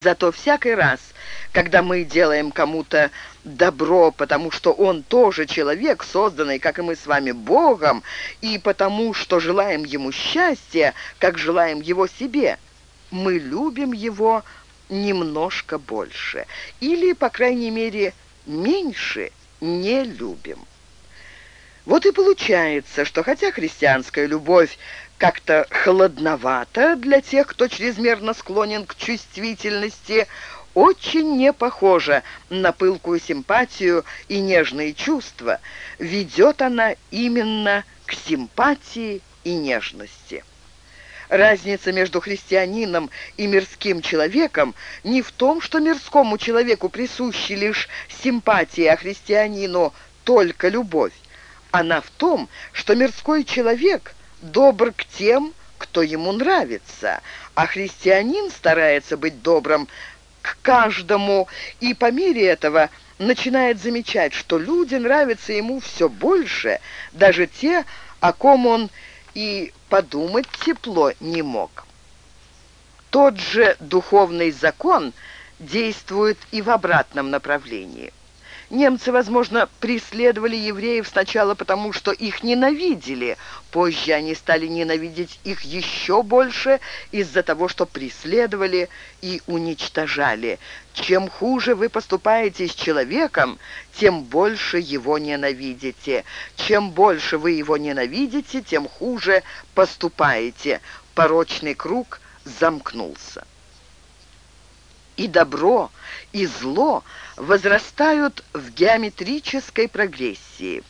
Зато всякий раз, когда мы делаем кому-то добро, потому что он тоже человек, созданный, как и мы с вами, Богом, и потому что желаем ему счастья, как желаем его себе, мы любим его немножко больше. Или, по крайней мере, меньше не любим. Вот и получается, что хотя христианская любовь как-то холодновато для тех, кто чрезмерно склонен к чувствительности, очень не похожа на пылкую симпатию и нежные чувства. Ведет она именно к симпатии и нежности. Разница между христианином и мирским человеком не в том, что мирскому человеку присущи лишь симпатия, а христианину только любовь. Она в том, что мирской человек добр к тем, кто ему нравится, а христианин старается быть добрым к каждому, и по мере этого начинает замечать, что люди нравятся ему все больше, даже те, о ком он и подумать тепло не мог. Тот же духовный закон действует и в обратном направлении. Немцы, возможно, преследовали евреев сначала потому, что их ненавидели. Позже они стали ненавидеть их еще больше из-за того, что преследовали и уничтожали. Чем хуже вы поступаете с человеком, тем больше его ненавидите. Чем больше вы его ненавидите, тем хуже поступаете. Порочный круг замкнулся и добро, и зло возрастают в геометрической прогрессии.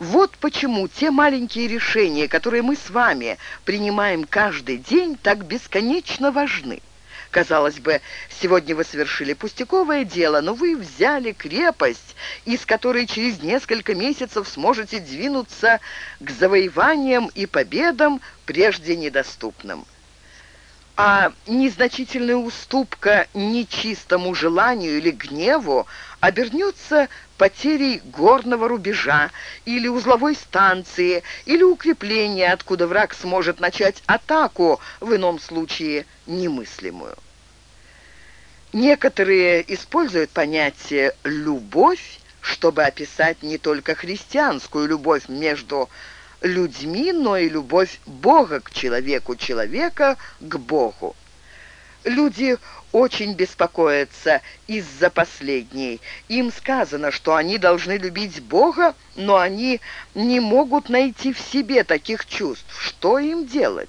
Вот почему те маленькие решения, которые мы с вами принимаем каждый день, так бесконечно важны. Казалось бы, сегодня вы совершили пустяковое дело, но вы взяли крепость, из которой через несколько месяцев сможете двинуться к завоеваниям и победам, прежде недоступным а незначительная уступка нечистому желанию или гневу обернется потерей горного рубежа или узловой станции, или укрепления, откуда враг сможет начать атаку, в ином случае немыслимую. Некоторые используют понятие «любовь», чтобы описать не только христианскую любовь между людьми, но и любовь Бога к человеку, человека к Богу. Люди очень беспокоятся из-за последней. Им сказано, что они должны любить Бога, но они не могут найти в себе таких чувств. Что им делать?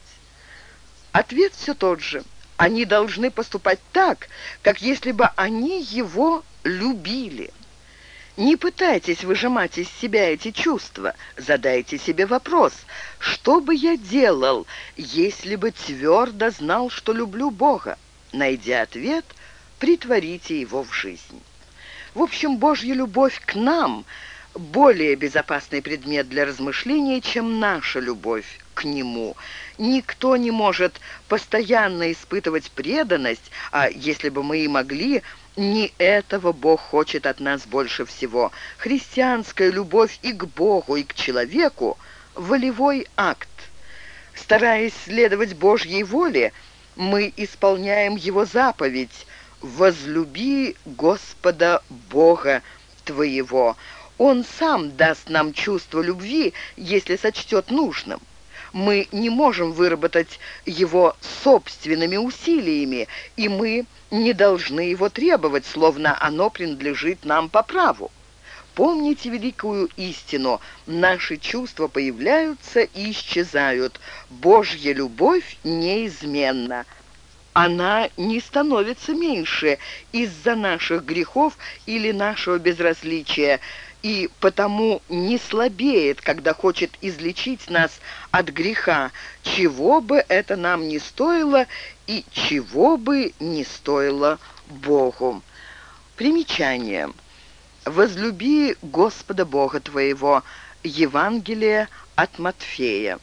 Ответ все тот же. Они должны поступать так, как если бы они его любили. Не пытайтесь выжимать из себя эти чувства. Задайте себе вопрос, что бы я делал, если бы твердо знал, что люблю Бога? Найдя ответ, притворите его в жизнь. В общем, Божья любовь к нам – более безопасный предмет для размышления, чем наша любовь к Нему. Никто не может постоянно испытывать преданность, а если бы мы и могли – не этого Бог хочет от нас больше всего. Христианская любовь и к Богу, и к человеку – волевой акт. Стараясь следовать Божьей воле, мы исполняем Его заповедь «Возлюби Господа Бога твоего». Он сам даст нам чувство любви, если сочтет нужным мы не можем выработать его собственными усилиями, и мы не должны его требовать, словно оно принадлежит нам по праву. Помните великую истину. Наши чувства появляются и исчезают. Божья любовь неизменна. Она не становится меньше из-за наших грехов или нашего безразличия и потому не слабеет, когда хочет излечить нас от греха, чего бы это нам не стоило и чего бы не стоило Богу. Примечание. «Возлюби Господа Бога твоего» Евангелие от Матфея.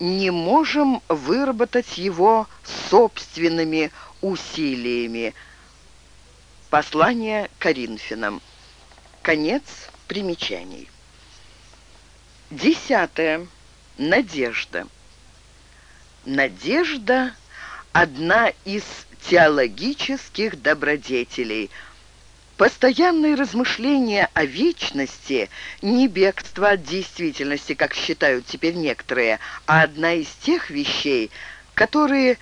Не можем выработать его собственными усилиями. Послание Коринфянам. Конец примечаний. Десятое. Надежда. Надежда – одна из теологических добродетелей – Постоянные размышления о вечности не бегство от действительности, как считают теперь некоторые, а одна из тех вещей, которые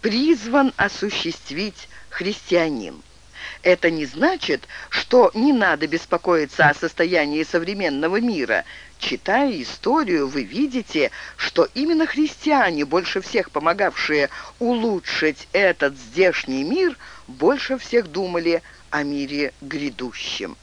призван осуществить христианин. Это не значит, что не надо беспокоиться о состоянии современного мира. Читая историю, вы видите, что именно христиане, больше всех помогавшие улучшить этот здешний мир, больше всех думали о мире грядущем.